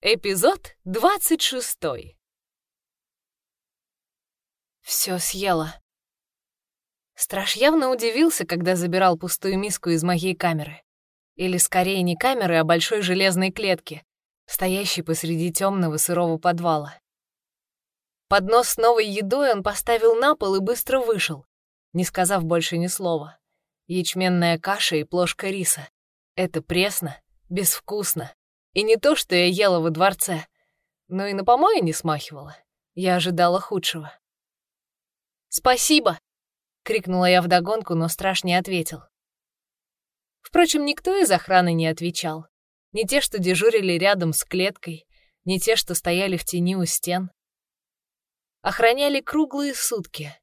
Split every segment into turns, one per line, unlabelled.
Эпизод 26. Все съела. Страж явно удивился, когда забирал пустую миску из моей камеры. Или скорее не камеры, а большой железной клетки, стоящей посреди темного сырого подвала. Поднос с новой едой он поставил на пол и быстро вышел, не сказав больше ни слова. Ячменная каша и плошка риса. Это пресно, безвкусно. И не то, что я ела во дворце, но и на помои не смахивала. Я ожидала худшего. «Спасибо!» — крикнула я вдогонку, но страж не ответил. Впрочем, никто из охраны не отвечал. Не те, что дежурили рядом с клеткой, не те, что стояли в тени у стен. Охраняли круглые сутки,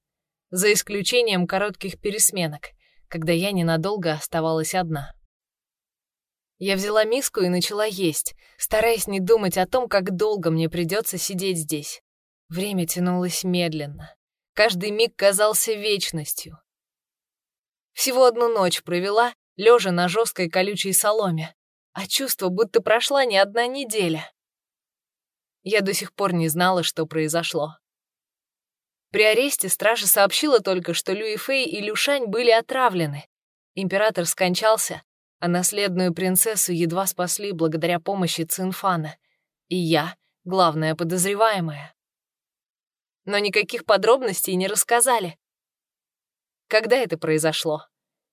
за исключением коротких пересменок, когда я ненадолго оставалась одна. Я взяла миску и начала есть, стараясь не думать о том, как долго мне придется сидеть здесь. Время тянулось медленно. Каждый миг казался вечностью. Всего одну ночь провела, лежа на жесткой колючей соломе, а чувство, будто прошла не одна неделя. Я до сих пор не знала, что произошло. При аресте стража сообщила только, что Люи Фэй и Люшань были отравлены. Император скончался, а наследную принцессу едва спасли благодаря помощи Цинфана. И я — главная подозреваемая. Но никаких подробностей не рассказали. Когда это произошло?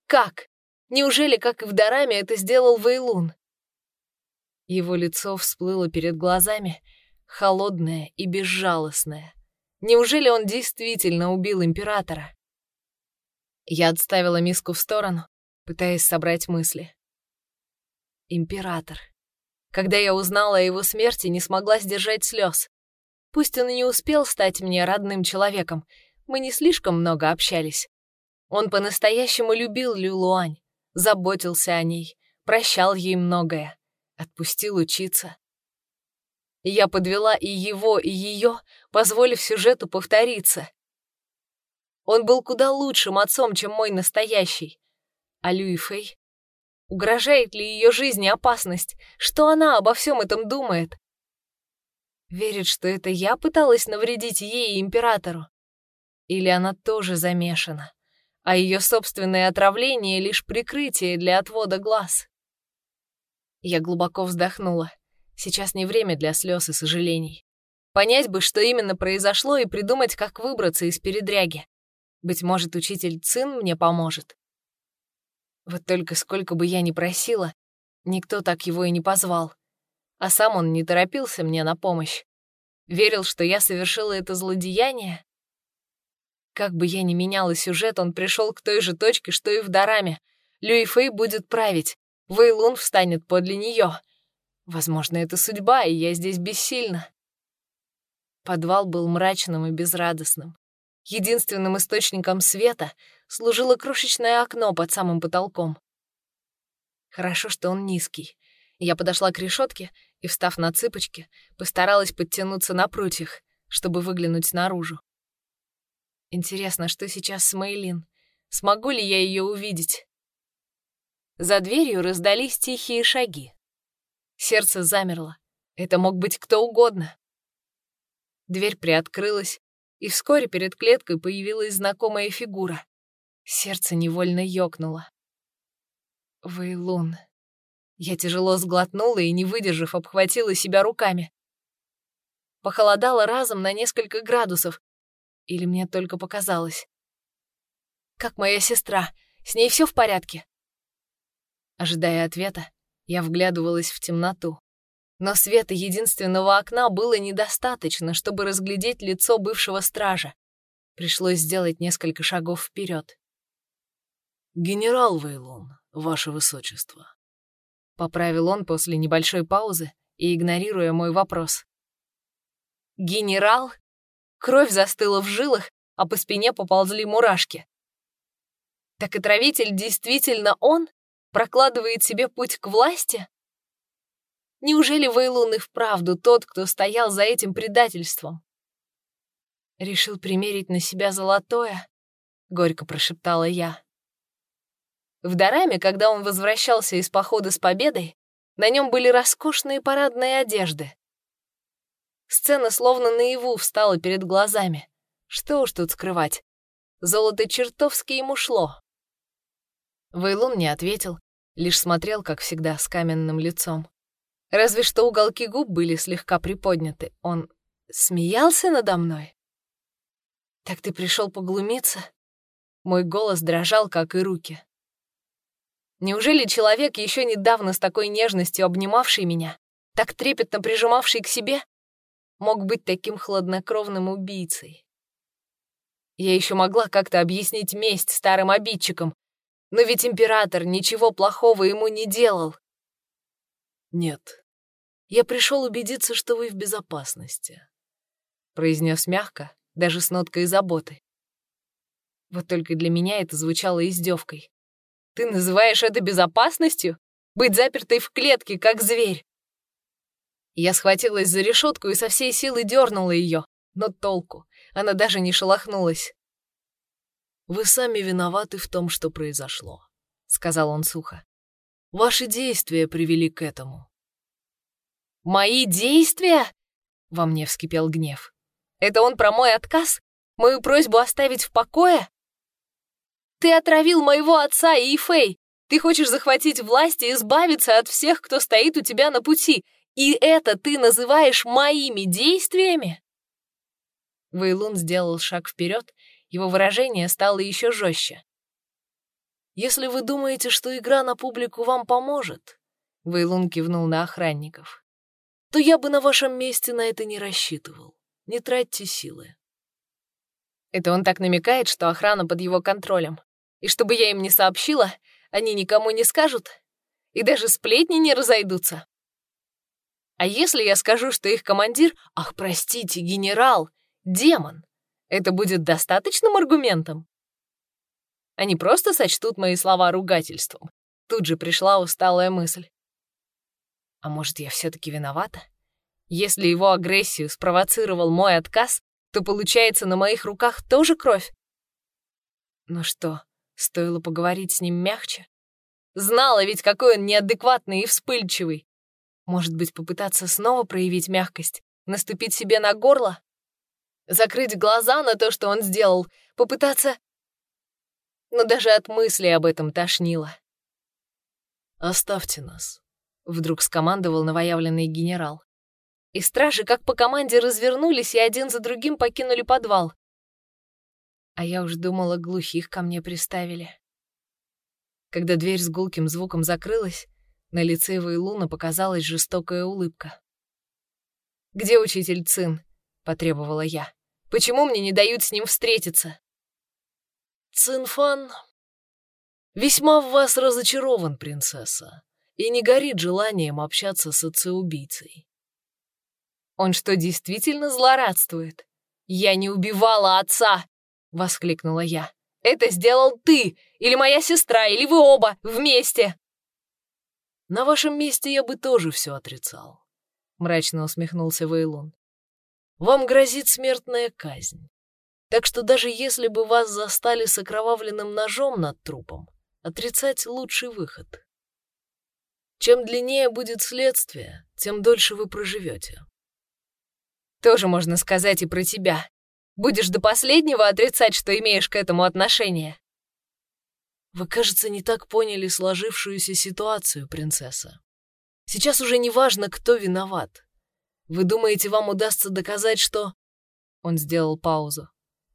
Как? Неужели, как и в Дараме, это сделал Вейлун? Его лицо всплыло перед глазами, холодное и безжалостное. Неужели он действительно убил императора? Я отставила миску в сторону, пытаясь собрать мысли. Император. Когда я узнала о его смерти, не смогла сдержать слез. Пусть он и не успел стать мне родным человеком, мы не слишком много общались. Он по-настоящему любил Люлуань, заботился о ней, прощал ей многое, отпустил учиться. Я подвела и его, и ее, позволив сюжету повториться. Он был куда лучшим отцом, чем мой настоящий. А Люи Фэй? Угрожает ли ее жизни опасность? Что она обо всем этом думает? Верит, что это я пыталась навредить ей и императору? Или она тоже замешана, а ее собственное отравление — лишь прикрытие для отвода глаз? Я глубоко вздохнула. Сейчас не время для слез и сожалений. Понять бы, что именно произошло, и придумать, как выбраться из передряги. Быть может, учитель Цин мне поможет. Вот только сколько бы я ни просила, никто так его и не позвал. А сам он не торопился мне на помощь. Верил, что я совершила это злодеяние. Как бы я ни меняла сюжет, он пришел к той же точке, что и в Дараме. Люи Фэй будет править, Вейлун встанет подле нее. Возможно, это судьба, и я здесь бессильна. Подвал был мрачным и безрадостным. Единственным источником света служило крошечное окно под самым потолком. Хорошо, что он низкий. Я подошла к решетке и, встав на цыпочки, постаралась подтянуться на прутьях, чтобы выглянуть наружу. Интересно, что сейчас с Мейлин? Смогу ли я ее увидеть? За дверью раздались тихие шаги. Сердце замерло. Это мог быть кто угодно. Дверь приоткрылась, и вскоре перед клеткой появилась знакомая фигура. Сердце невольно ёкнуло. Вейлун. Я тяжело сглотнула и, не выдержав, обхватила себя руками. Похолодало разом на несколько градусов. Или мне только показалось. Как моя сестра? С ней все в порядке? Ожидая ответа, я вглядывалась в темноту но света единственного окна было недостаточно, чтобы разглядеть лицо бывшего стража. Пришлось сделать несколько шагов вперед.
«Генерал Вейлон, ваше высочество», — поправил он после небольшой паузы и игнорируя мой вопрос.
«Генерал?» Кровь застыла в жилах, а по спине поползли мурашки. Так и травитель действительно он? Прокладывает себе путь к власти? Неужели Вейлун и вправду тот, кто стоял за этим предательством? Решил примерить на себя золотое? Горько прошептала я. В Дараме, когда он возвращался из похода с победой, на нем были роскошные парадные одежды, Сцена словно наяву встала перед глазами. Что уж тут скрывать. Золото чертовски ему шло. Вейлун не ответил, лишь смотрел, как всегда, с каменным лицом. Разве что уголки губ были слегка приподняты. Он смеялся надо мной? «Так ты пришел поглумиться?» Мой голос дрожал, как и руки. Неужели человек, еще недавно с такой нежностью обнимавший меня, так трепетно прижимавший к себе, мог быть таким хладнокровным убийцей? Я еще могла как-то объяснить месть старым обидчикам, но ведь император ничего плохого ему не делал.
Нет, я пришел убедиться, что вы в безопасности, произнес мягко, даже с ноткой заботы.
Вот только для меня это звучало издевкой. Ты называешь это безопасностью? Быть запертой в клетке, как зверь. Я схватилась за решетку и со всей силы дернула ее, но толку. Она даже не шелохнулась.
«Вы сами виноваты в том, что произошло», — сказал он сухо. «Ваши действия привели к этому».
«Мои действия?» — во мне вскипел гнев. «Это он про мой отказ? Мою просьбу оставить в покое?» Ты отравил моего отца и Фэй. Ты хочешь захватить власть и избавиться от всех, кто стоит у тебя на пути. И это ты называешь моими действиями?» Вейлун сделал шаг вперед, его выражение стало еще жестче.
«Если вы думаете, что игра на публику вам поможет», — Вейлун кивнул на охранников, «то я бы на вашем месте на это не рассчитывал. Не тратьте силы».
Это он так намекает, что охрана под его контролем. И чтобы я им не сообщила, они никому не скажут, и даже сплетни не разойдутся. А если я скажу, что их командир, ах, простите, генерал, демон, это будет достаточным аргументом? Они просто сочтут мои слова ругательством. Тут же пришла усталая мысль. А может, я все-таки виновата? Если его агрессию спровоцировал мой отказ, то получается на моих руках тоже кровь. Ну что, Стоило поговорить с ним мягче. Знала ведь, какой он неадекватный и вспыльчивый. Может быть, попытаться снова проявить мягкость, наступить себе на горло? Закрыть глаза на то, что он сделал, попытаться... Но даже от мысли об этом тошнило.
«Оставьте нас», — вдруг скомандовал новоявленный генерал.
И стражи, как по команде, развернулись и один за другим покинули подвал. А я уж думала, глухих ко мне приставили. Когда дверь с гулким звуком закрылась, на лице Вейлуна показалась жестокая улыбка. «Где учитель Цин?» — потребовала я. «Почему мне не дают с ним встретиться?»
«Цинфан весьма в вас разочарован, принцесса, и не горит желанием общаться с отцеубийцей».
«Он что, действительно злорадствует? Я не убивала отца!» — воскликнула я. «Это сделал ты! Или моя сестра, или вы оба вместе!»
«На вашем месте я бы тоже все отрицал», — мрачно усмехнулся Вейлон. «Вам грозит смертная казнь. Так что даже если бы вас застали с окровавленным ножом над трупом, отрицать лучший выход. Чем длиннее будет следствие, тем дольше вы проживете.
Тоже можно сказать и про тебя. Будешь до последнего отрицать, что имеешь к этому отношение?»
«Вы, кажется, не так поняли сложившуюся ситуацию, принцесса. Сейчас уже не важно, кто виноват. Вы думаете, вам удастся доказать, что...» Он сделал паузу.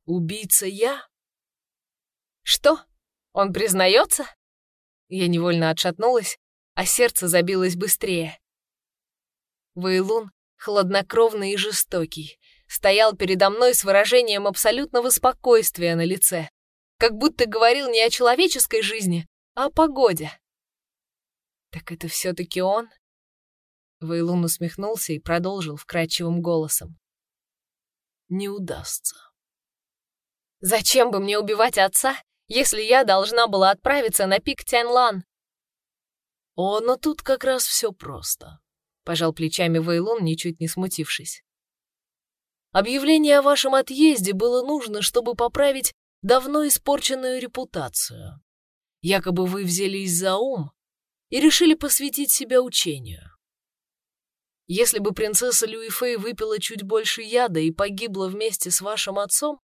«Убийца я?»
«Что? Он признается?» Я невольно отшатнулась, а сердце забилось быстрее. Вейлун хладнокровный и жестокий, стоял передо мной с выражением абсолютного спокойствия на лице, как будто говорил не о человеческой жизни, а о погоде. «Так это все-таки он?» Вейлун усмехнулся и продолжил вкрадчивым голосом.
«Не удастся».
«Зачем бы мне убивать отца, если я должна была отправиться на пик Тяньлан?»
«О, но тут как раз все просто», — пожал плечами Вейлун, ничуть не смутившись. Объявление о вашем отъезде было нужно, чтобы поправить давно испорченную репутацию. Якобы вы взялись за ум и решили посвятить себя учению. Если бы принцесса Люи выпила чуть больше яда и погибла вместе с вашим отцом,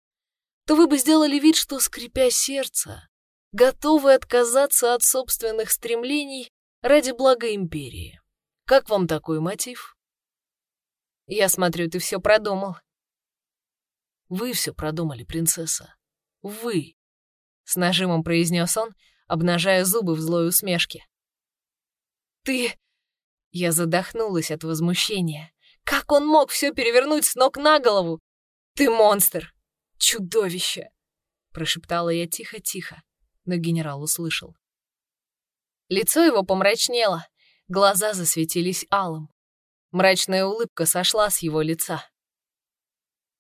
то вы бы сделали вид, что, скрипя сердце, готовы отказаться от собственных стремлений ради блага империи. Как вам такой мотив?
Я смотрю, ты все продумал.
Вы все продумали, принцесса. Вы.
С нажимом произнес он, обнажая зубы в злой усмешке. Ты... Я задохнулась от возмущения. Как он мог все перевернуть с ног на голову? Ты монстр! Чудовище! Прошептала я тихо-тихо, но генерал услышал. Лицо его помрачнело, глаза засветились алым. Мрачная улыбка сошла с его лица.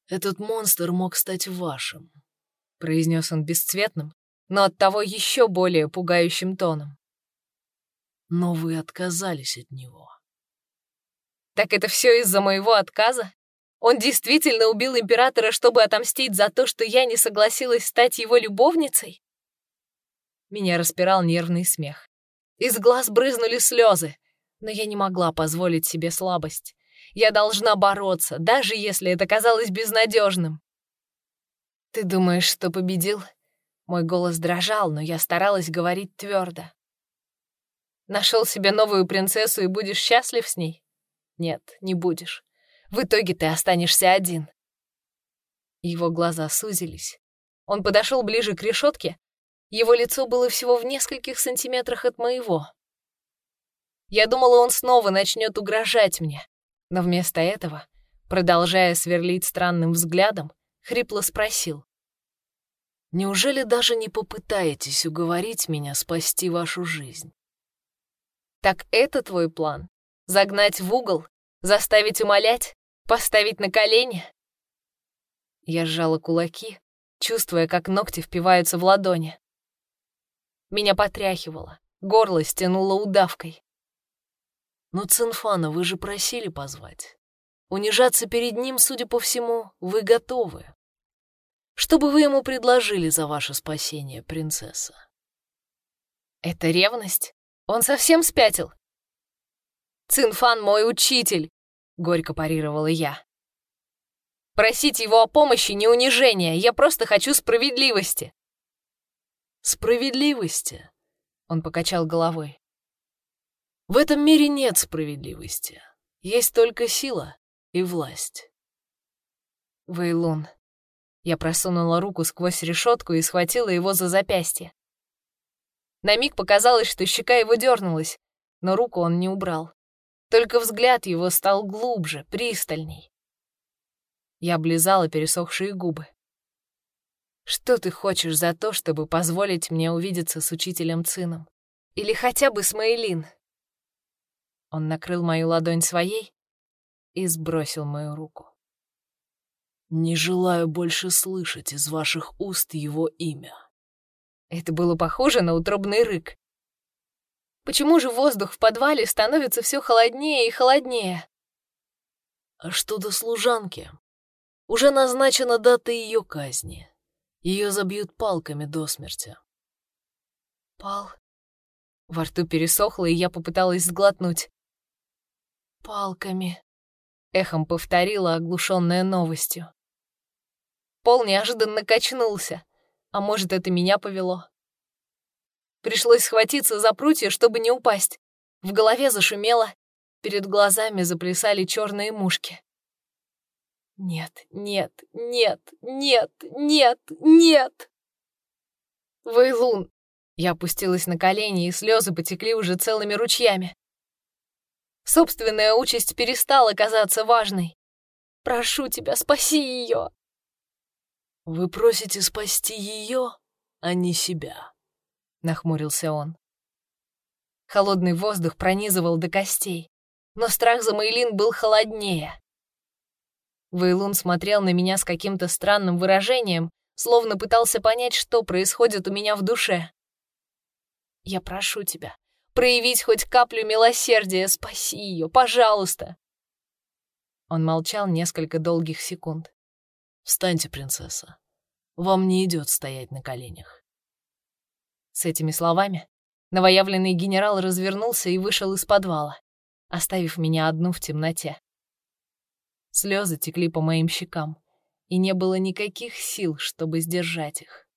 «Этот монстр мог стать вашим», —
произнес он бесцветным, но оттого еще более пугающим тоном.
«Но вы отказались от него».
«Так это все из-за моего отказа? Он действительно убил императора, чтобы отомстить за то, что я не согласилась стать его любовницей?» Меня распирал нервный смех. Из глаз брызнули слезы, но я не могла позволить себе слабость. Я должна бороться, даже если это казалось безнадежным. «Ты думаешь, что победил?» Мой голос дрожал, но я старалась говорить твердо. «Нашел себе новую принцессу и будешь счастлив с ней?» «Нет, не будешь. В итоге ты останешься один». Его глаза сузились. Он подошел ближе к решетке его лицо было всего в нескольких сантиметрах от моего. Я думала, он снова начнет угрожать мне, но вместо этого, продолжая сверлить странным взглядом, хрипло спросил.
«Неужели даже не попытаетесь уговорить меня спасти вашу жизнь?»
«Так это твой план? Загнать в угол? Заставить умолять? Поставить на колени?» Я сжала кулаки, чувствуя, как ногти впиваются в ладони. Меня потряхивало, горло стянуло удавкой.
«Но Цинфана вы же просили позвать. Унижаться перед ним, судя по всему, вы готовы. Что бы вы ему предложили за ваше спасение, принцесса?»
«Это ревность? Он совсем спятил?» «Цинфан мой учитель!» — горько парировала я. «Просить его о помощи не унижение, я просто хочу справедливости!»
Справедливости? Он покачал головой. В этом мире нет справедливости. Есть только сила и власть.
Вейлун. Я просунула руку сквозь решетку и схватила его за запястье. На миг показалось, что щека его дернулась, но руку он не убрал. Только взгляд его стал глубже, пристальней. Я облизала пересохшие губы. Что ты хочешь за то, чтобы позволить мне увидеться с учителем Цином? Или хотя бы с Мейлин?» Он накрыл мою ладонь своей и сбросил мою руку.
«Не желаю больше слышать из ваших уст его имя».
Это было похоже на утробный рык. Почему же воздух в подвале становится все холоднее и холоднее?
А что до служанки? Уже назначена дата ее казни. Ее забьют палками до смерти.
Пал. Во рту пересохло, и я попыталась сглотнуть. Палками. Эхом повторила, оглушенная новостью. Пол неожиданно качнулся. А может, это меня повело? Пришлось схватиться за прутья, чтобы не упасть. В голове зашумело, перед глазами заплясали черные мушки. Нет, нет, нет, нет, нет, нет! Вейлун! Я опустилась на колени, и слезы потекли уже целыми ручьями. Собственная участь перестала казаться важной. Прошу тебя, спаси ее.
Вы просите спасти ее, а не себя, нахмурился он.
Холодный воздух пронизывал до костей, но страх за Мейлин был холоднее. Вейлун смотрел на меня с каким-то странным выражением, словно пытался понять, что происходит у меня в душе. «Я прошу тебя, проявить хоть каплю милосердия, спаси ее, пожалуйста!» Он молчал несколько долгих секунд.
«Встаньте, принцесса. Вам не идет стоять на коленях».
С этими словами новоявленный генерал развернулся и вышел из подвала. оставив меня одну в темноте. Слезы текли по моим щекам, и не было никаких сил, чтобы сдержать их.